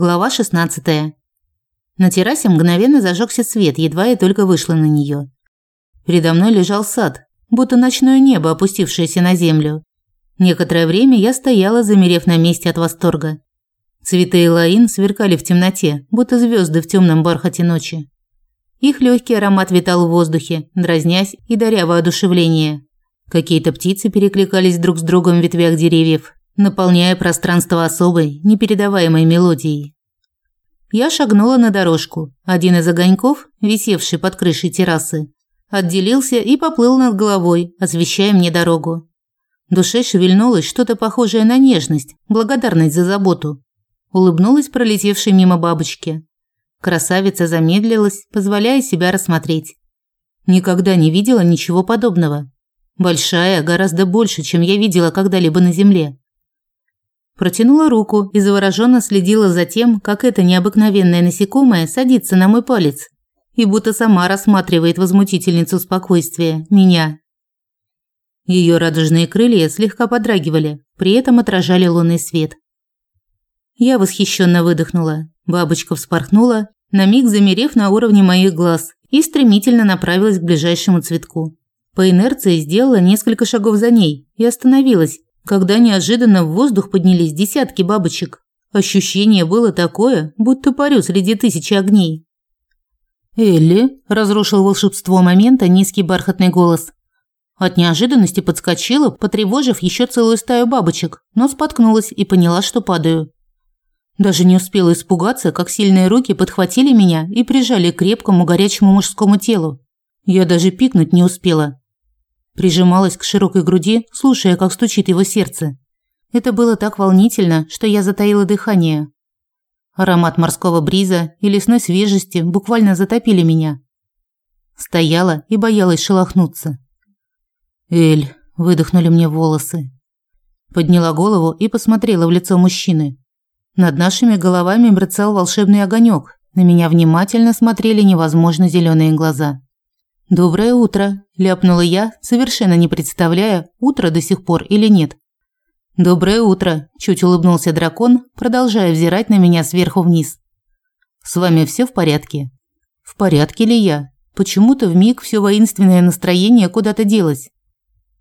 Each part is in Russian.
Глава 16. На террасе мгновенно зажегся свет, едва я только вышла на нее. Передо мной лежал сад, будто ночное небо, опустившееся на землю. Некоторое время я стояла, замерев на месте от восторга. Цветы элаин сверкали в темноте, будто звезды в темном бархате ночи. Их легкий аромат витал в воздухе, дразнясь и даря воодушевление. Какие-то птицы перекликались друг с другом в ветвях деревьев, наполняя пространство особой, непередаваемой мелодией. Я шагнула на дорожку. Один из огоньков, висевший под крышей террасы, отделился и поплыл над головой, освещая мне дорогу. В душе шевельнулось что-то похожее на нежность, благодарность за заботу. Улыбнулась пролетевшей мимо бабочке. Красавица замедлилась, позволяя себя рассмотреть. Никогда не видела ничего подобного. Большая, гораздо больше, чем я видела когда-либо на земле. Протянула руку и завороженно следила за тем, как это необыкновенное насекомое садится на мой палец и будто сама рассматривает возмутительницу спокойствия, меня. Ее радужные крылья слегка подрагивали, при этом отражали лунный свет. Я восхищенно выдохнула. Бабочка вспорхнула, на миг замерев на уровне моих глаз, и стремительно направилась к ближайшему цветку. По инерции сделала несколько шагов за ней и остановилась, когда неожиданно в воздух поднялись десятки бабочек. Ощущение было такое, будто парю среди тысячи огней. «Элли», – разрушил волшебство момента низкий бархатный голос. От неожиданности подскочила, потревожив еще целую стаю бабочек, но споткнулась и поняла, что падаю. Даже не успела испугаться, как сильные руки подхватили меня и прижали к крепкому горячему мужскому телу. Я даже пикнуть не успела прижималась к широкой груди, слушая, как стучит его сердце. Это было так волнительно, что я затаила дыхание. Аромат морского бриза и лесной свежести буквально затопили меня. Стояла и боялась шелохнуться. «Эль», – выдохнули мне волосы. Подняла голову и посмотрела в лицо мужчины. Над нашими головами мерцал волшебный огонек. На меня внимательно смотрели невозможно зеленые глаза. «Доброе утро», – ляпнула я, совершенно не представляя, утро до сих пор или нет. «Доброе утро», – чуть улыбнулся дракон, продолжая взирать на меня сверху вниз. «С вами все в порядке?» «В порядке ли я? Почему-то в миг все воинственное настроение куда-то делось.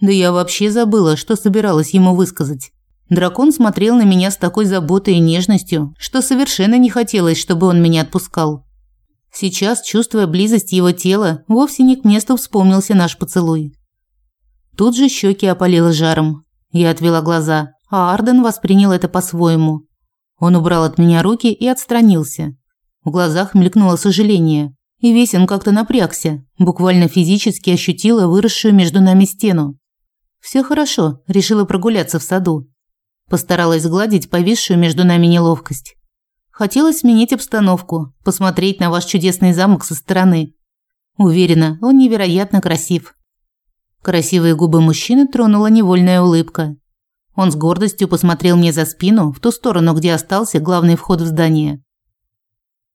Да я вообще забыла, что собиралась ему высказать. Дракон смотрел на меня с такой заботой и нежностью, что совершенно не хотелось, чтобы он меня отпускал. Сейчас, чувствуя близость его тела, вовсе не к месту вспомнился наш поцелуй. Тут же щеки опалило жаром. Я отвела глаза, а Арден воспринял это по-своему. Он убрал от меня руки и отстранился. В глазах мелькнуло сожаление, и весь он как-то напрягся, буквально физически ощутила выросшую между нами стену. Все хорошо, решила прогуляться в саду. Постаралась сгладить повисшую между нами неловкость. Хотелось сменить обстановку, посмотреть на ваш чудесный замок со стороны. Уверена, он невероятно красив. Красивые губы мужчины тронула невольная улыбка. Он с гордостью посмотрел мне за спину, в ту сторону, где остался главный вход в здание.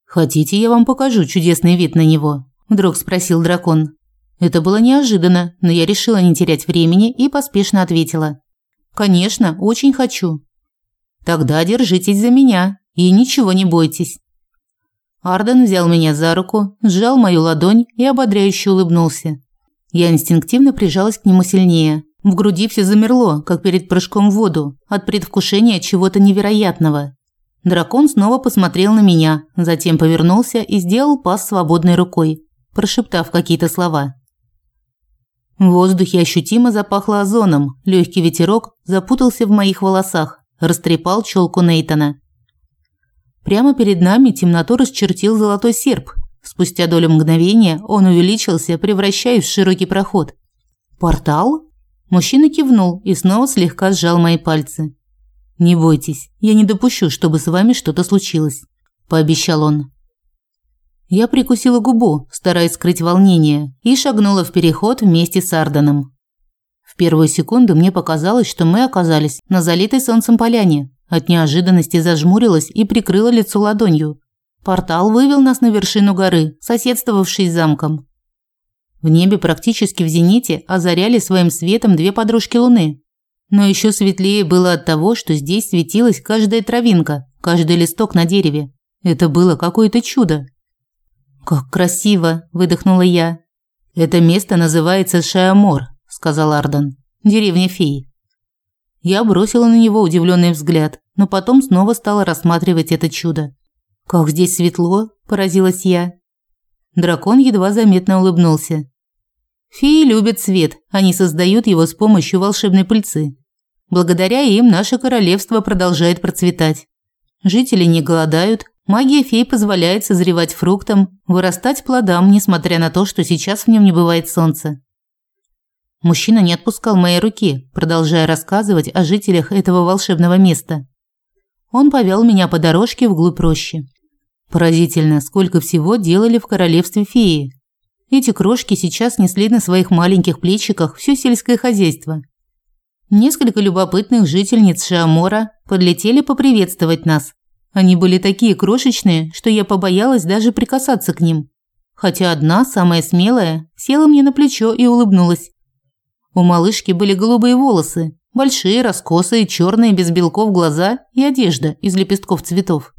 «Хотите, я вам покажу чудесный вид на него?» – вдруг спросил дракон. Это было неожиданно, но я решила не терять времени и поспешно ответила. «Конечно, очень хочу». «Тогда держитесь за меня», и ничего не бойтесь. Арден взял меня за руку, сжал мою ладонь и ободряюще улыбнулся. Я инстинктивно прижалась к нему сильнее. В груди все замерло, как перед прыжком в воду, от предвкушения чего-то невероятного. Дракон снова посмотрел на меня, затем повернулся и сделал пас свободной рукой, прошептав какие-то слова. В воздухе ощутимо запахло озоном. Легкий ветерок запутался в моих волосах, растрепал челку Нейтона. Прямо перед нами темноту расчертил золотой серп. Спустя долю мгновения он увеличился, превращаясь в широкий проход. «Портал?» Мужчина кивнул и снова слегка сжал мои пальцы. «Не бойтесь, я не допущу, чтобы с вами что-то случилось», – пообещал он. Я прикусила губу, стараясь скрыть волнение, и шагнула в переход вместе с Арданом. В первую секунду мне показалось, что мы оказались на залитой солнцем поляне, от неожиданности зажмурилась и прикрыла лицо ладонью. Портал вывел нас на вершину горы, соседствовавшей с замком. В небе практически в зените озаряли своим светом две подружки луны. Но еще светлее было от того, что здесь светилась каждая травинка, каждый листок на дереве. Это было какое-то чудо. «Как красиво!» – выдохнула я. «Это место называется Шаамор», – сказал Арден. «Деревня фей». Я бросила на него удивленный взгляд, но потом снова стала рассматривать это чудо. «Как здесь светло!» – поразилась я. Дракон едва заметно улыбнулся. Феи любят свет, они создают его с помощью волшебной пыльцы. Благодаря им наше королевство продолжает процветать. Жители не голодают, магия фей позволяет созревать фруктам, вырастать плодам, несмотря на то, что сейчас в нем не бывает солнца. Мужчина не отпускал моей руки, продолжая рассказывать о жителях этого волшебного места. Он повел меня по дорожке вглубь рощи. Поразительно, сколько всего делали в королевстве феи. Эти крошки сейчас несли на своих маленьких плечиках все сельское хозяйство. Несколько любопытных жительниц Шамора подлетели поприветствовать нас. Они были такие крошечные, что я побоялась даже прикасаться к ним. Хотя одна, самая смелая, села мне на плечо и улыбнулась. У малышки были голубые волосы, большие, раскосые, черные, без белков глаза и одежда из лепестков цветов.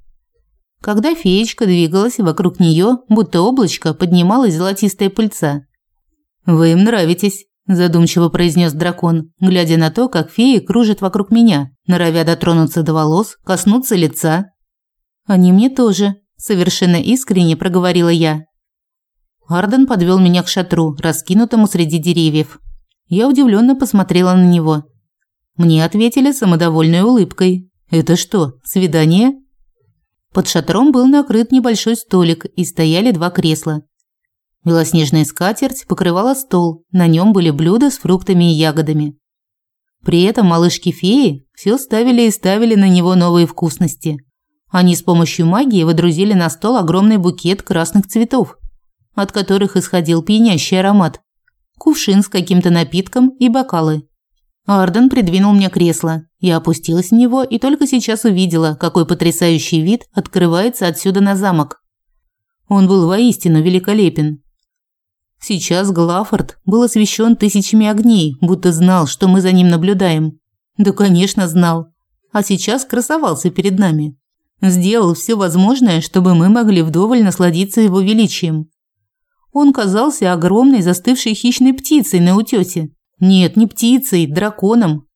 Когда феечка двигалась вокруг нее, будто облачко, поднималась золотистая пыльца. «Вы им нравитесь», – задумчиво произнес дракон, глядя на то, как феи кружат вокруг меня, норовя дотронуться до волос, коснуться лица. «Они мне тоже», – совершенно искренне проговорила я. Арден подвел меня к шатру, раскинутому среди деревьев. Я удивленно посмотрела на него. Мне ответили самодовольной улыбкой. «Это что, свидание?» Под шатром был накрыт небольшой столик и стояли два кресла. Белоснежная скатерть покрывала стол, на нем были блюда с фруктами и ягодами. При этом малышки-феи все ставили и ставили на него новые вкусности. Они с помощью магии выдрузили на стол огромный букет красных цветов, от которых исходил пьянящий аромат. Кувшин с каким-то напитком и бокалы. Арден придвинул мне кресло. Я опустилась в него и только сейчас увидела, какой потрясающий вид открывается отсюда на замок. Он был воистину великолепен. Сейчас Глафорд был освещен тысячами огней, будто знал, что мы за ним наблюдаем. Да, конечно, знал. А сейчас красовался перед нами. Сделал все возможное, чтобы мы могли вдоволь насладиться его величием. Он казался огромной застывшей хищной птицей на утёсе, нет, не птицей, драконом.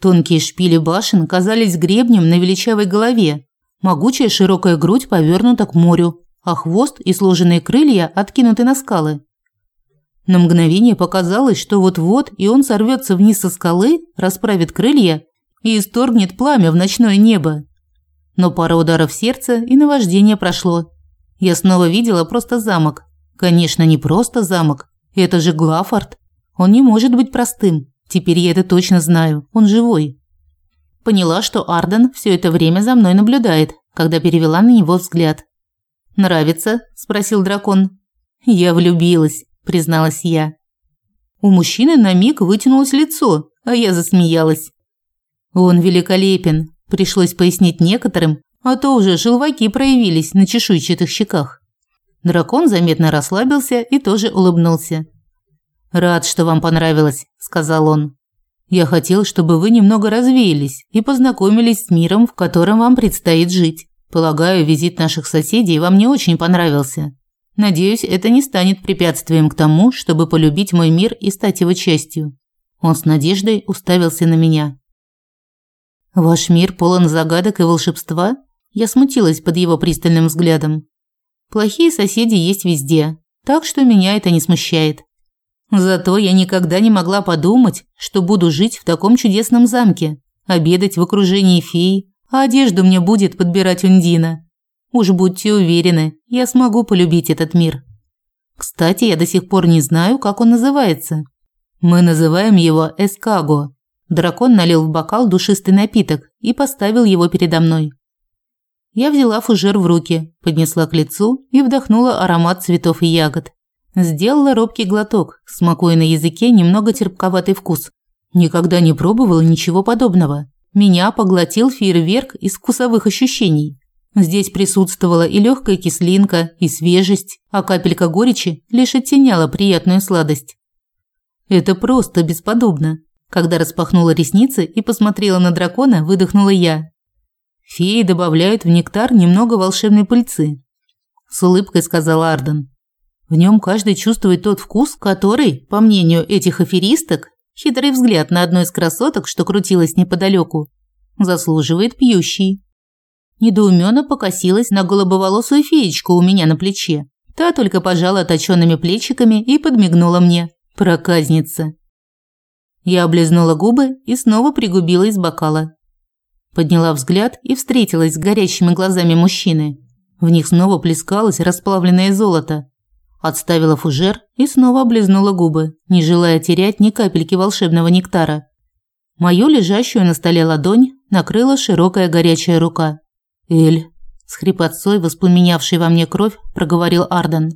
Тонкие шпили башен казались гребнем на величавой голове. Могучая широкая грудь повернута к морю, а хвост и сложенные крылья откинуты на скалы. На мгновение показалось, что вот-вот и он сорвется вниз со скалы, расправит крылья и исторгнет пламя в ночное небо. Но пара ударов сердца и наваждение прошло. Я снова видела просто замок. Конечно, не просто замок. Это же Глафорд. Он не может быть простым. Теперь я это точно знаю. Он живой. Поняла, что Арден все это время за мной наблюдает, когда перевела на него взгляд. «Нравится?» – спросил дракон. «Я влюбилась», – призналась я. У мужчины на миг вытянулось лицо, а я засмеялась. «Он великолепен», – пришлось пояснить некоторым, а то уже желваки проявились на чешуйчатых щеках. Дракон заметно расслабился и тоже улыбнулся. «Рад, что вам понравилось», – сказал он. «Я хотел, чтобы вы немного развеялись и познакомились с миром, в котором вам предстоит жить. Полагаю, визит наших соседей вам не очень понравился. Надеюсь, это не станет препятствием к тому, чтобы полюбить мой мир и стать его частью». Он с надеждой уставился на меня. «Ваш мир полон загадок и волшебства?» Я смутилась под его пристальным взглядом. «Плохие соседи есть везде, так что меня это не смущает. Зато я никогда не могла подумать, что буду жить в таком чудесном замке, обедать в окружении фей, а одежду мне будет подбирать Ундина. Уж будьте уверены, я смогу полюбить этот мир. Кстати, я до сих пор не знаю, как он называется. Мы называем его эскаго. Дракон налил в бокал душистый напиток и поставил его передо мной. Я взяла фужер в руки, поднесла к лицу и вдохнула аромат цветов и ягод. Сделала робкий глоток, смакуя на языке немного терпковатый вкус. Никогда не пробовала ничего подобного. Меня поглотил фейерверк из вкусовых ощущений. Здесь присутствовала и легкая кислинка, и свежесть, а капелька горечи лишь оттеняла приятную сладость. Это просто бесподобно. Когда распахнула ресницы и посмотрела на дракона, выдохнула я. Феи добавляют в нектар немного волшебной пыльцы. С улыбкой сказал Арден. В нем каждый чувствует тот вкус, который, по мнению этих аферисток, хитрый взгляд на одну из красоток, что крутилась неподалеку, заслуживает пьющий. Недоуменно покосилась на голубоволосую феечку у меня на плече. Та только пожала точёными плечиками и подмигнула мне. Проказница. Я облизнула губы и снова пригубила из бокала. Подняла взгляд и встретилась с горящими глазами мужчины. В них снова плескалось расплавленное золото. Отставила фужер и снова облизнула губы, не желая терять ни капельки волшебного нектара. Мою лежащую на столе ладонь накрыла широкая горячая рука. «Эль», с хрипотцой, воспламенявшей во мне кровь, проговорил Арден.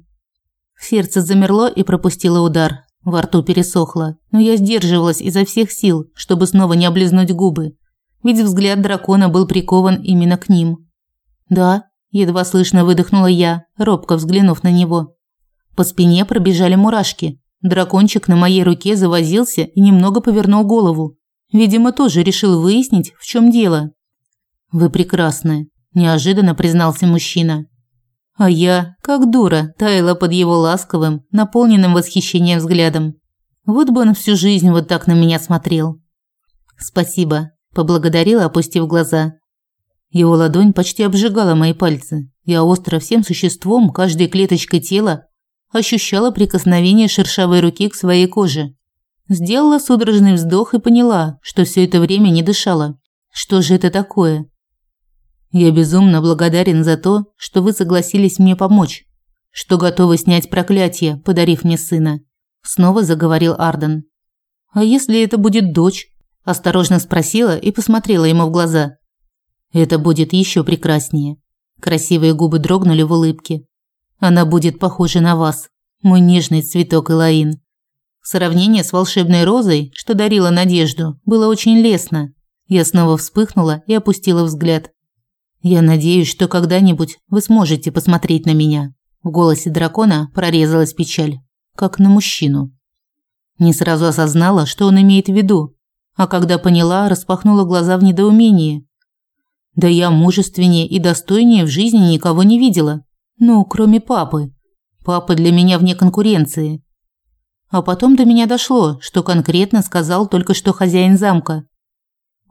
Сердце замерло и пропустило удар. Во рту пересохло, но я сдерживалась изо всех сил, чтобы снова не облизнуть губы, ведь взгляд дракона был прикован именно к ним. «Да», – едва слышно выдохнула я, робко взглянув на него. По спине пробежали мурашки. Дракончик на моей руке завозился и немного повернул голову. Видимо, тоже решил выяснить, в чем дело. «Вы прекрасны», – неожиданно признался мужчина. А я, как дура, таяла под его ласковым, наполненным восхищением взглядом. Вот бы он всю жизнь вот так на меня смотрел. «Спасибо», Поблагодарила, опустив глаза. Его ладонь почти обжигала мои пальцы. Я остро всем существом, каждой клеточкой тела ощущала прикосновение шершавой руки к своей коже. Сделала судорожный вздох и поняла, что все это время не дышала. Что же это такое? Я безумно благодарен за то, что вы согласились мне помочь, что готовы снять проклятие, подарив мне сына. Снова заговорил Арден. А если это будет дочь? Осторожно спросила и посмотрела ему в глаза. Это будет еще прекраснее. Красивые губы дрогнули в улыбке. Она будет похожа на вас, мой нежный цветок Элаин. Сравнение с волшебной розой, что дарила надежду, было очень лестно. Я снова вспыхнула и опустила взгляд. Я надеюсь, что когда-нибудь вы сможете посмотреть на меня. В голосе дракона прорезалась печаль, как на мужчину. Не сразу осознала, что он имеет в виду, а когда поняла, распахнула глаза в недоумении. Да я мужественнее и достойнее в жизни никого не видела. Ну, кроме папы. Папа для меня вне конкуренции. А потом до меня дошло, что конкретно сказал только что хозяин замка.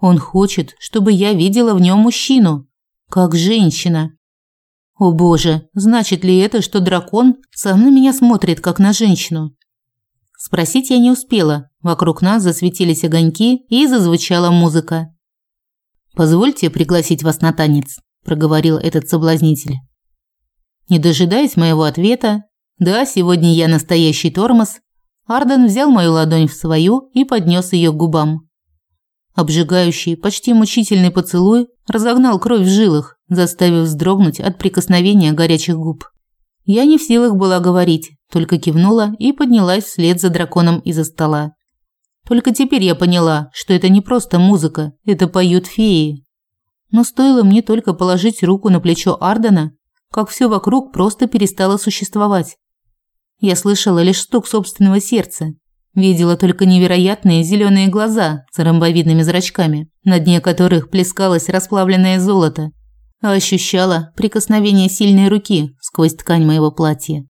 Он хочет, чтобы я видела в нем мужчину, как женщина. О боже, значит ли это, что дракон сам на меня смотрит как на женщину? Спросить я не успела. Вокруг нас засветились огоньки и зазвучала музыка. «Позвольте пригласить вас на танец», – проговорил этот соблазнитель. Не дожидаясь моего ответа, «Да, сегодня я настоящий тормоз», Арден взял мою ладонь в свою и поднес ее к губам. Обжигающий, почти мучительный поцелуй разогнал кровь в жилах, заставив вздрогнуть от прикосновения горячих губ. Я не в силах была говорить, только кивнула и поднялась вслед за драконом из-за стола. Только теперь я поняла, что это не просто музыка, это поют феи. Но стоило мне только положить руку на плечо Ардена, как все вокруг просто перестало существовать. Я слышала лишь стук собственного сердца, видела только невероятные зеленые глаза с ромбовидными зрачками, на дне которых плескалось расплавленное золото, а ощущала прикосновение сильной руки сквозь ткань моего платья.